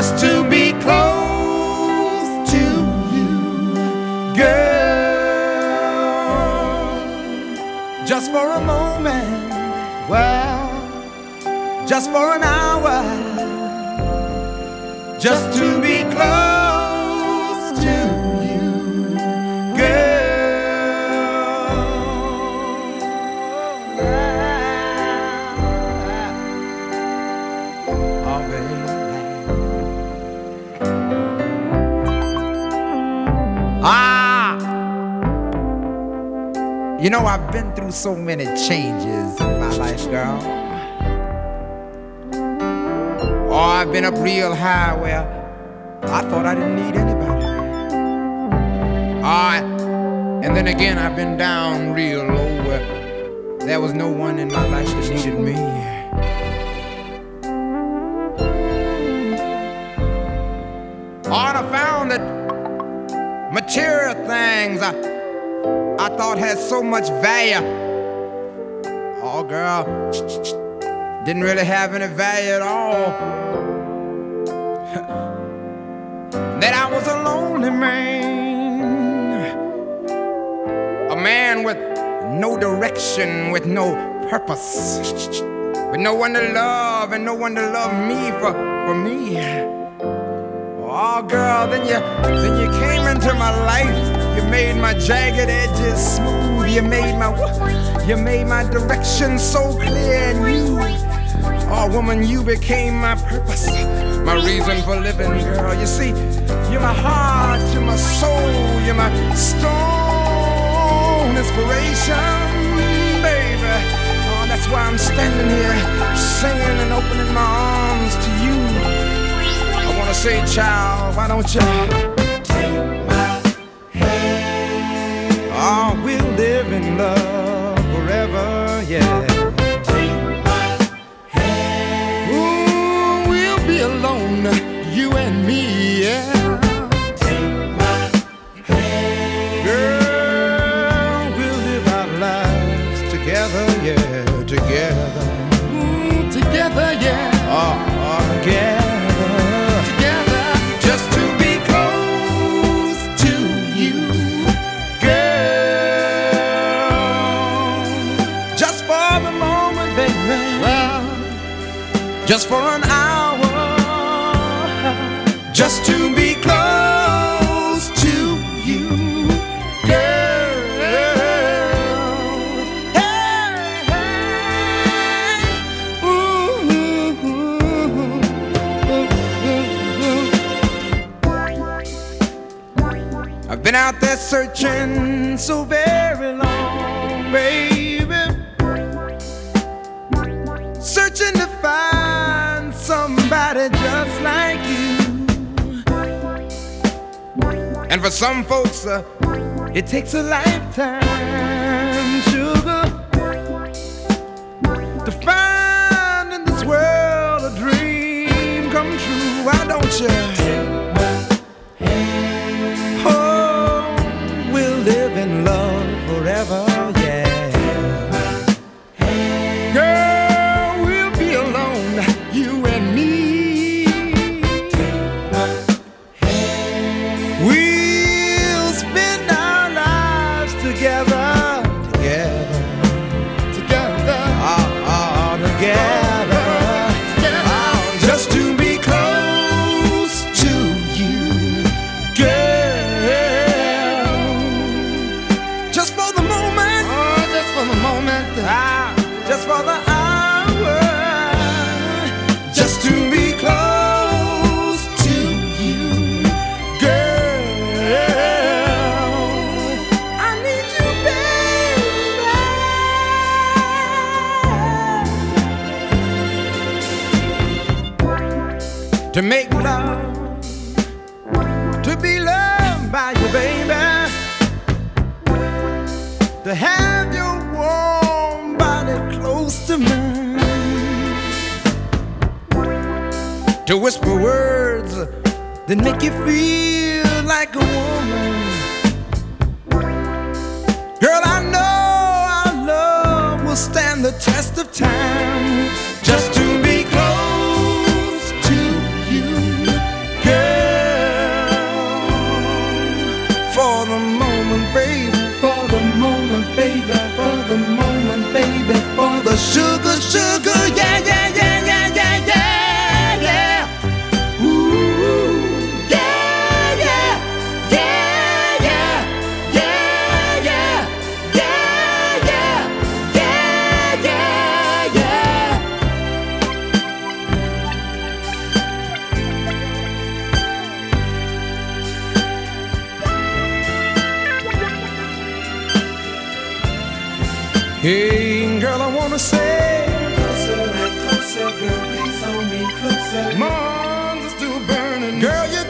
just to be close to you, girl. Just for a moment, well, just for an hour, just to be close to you, girl. Oh, baby. You know, I've been through so many changes in my life, girl. Oh, I've been up real high where I thought I didn't need anybody. Ah, and then again, I've been down real low where there was no one in my life that needed me. Oh, I found that material things I, I thought had so much value. Oh, girl, didn't really have any value at all. that I was a lonely man, a man with no direction, with no purpose, with no one to love and no one to love me for, for me. Oh, girl, then you then you came into my life. You made my jagged edges smooth. You made my you made my direction so clear and you. Oh, woman, you became my purpose, my reason for living, girl. You see, you're my heart, you're my soul, you're my stone inspiration, baby. Oh, that's why I'm standing here singing and opening my arms to you. I wanna say, child, why don't you just for an hour. Just to be close to you, girl. Hey, hey. Ooh, ooh, ooh. I've been out there searching so very long, baby. Searching to find like you. And for some folks, uh, it takes a lifetime, sugar, to find in this world a dream come true. Why don't you? Together, to make love, to be loved by you, baby to have your warm body close to mine, to whisper words that make you feel like a woman. baby. Hey, girl, I wanna say closer and closer, girl, please hold me closer. My arms are still burning, girl. You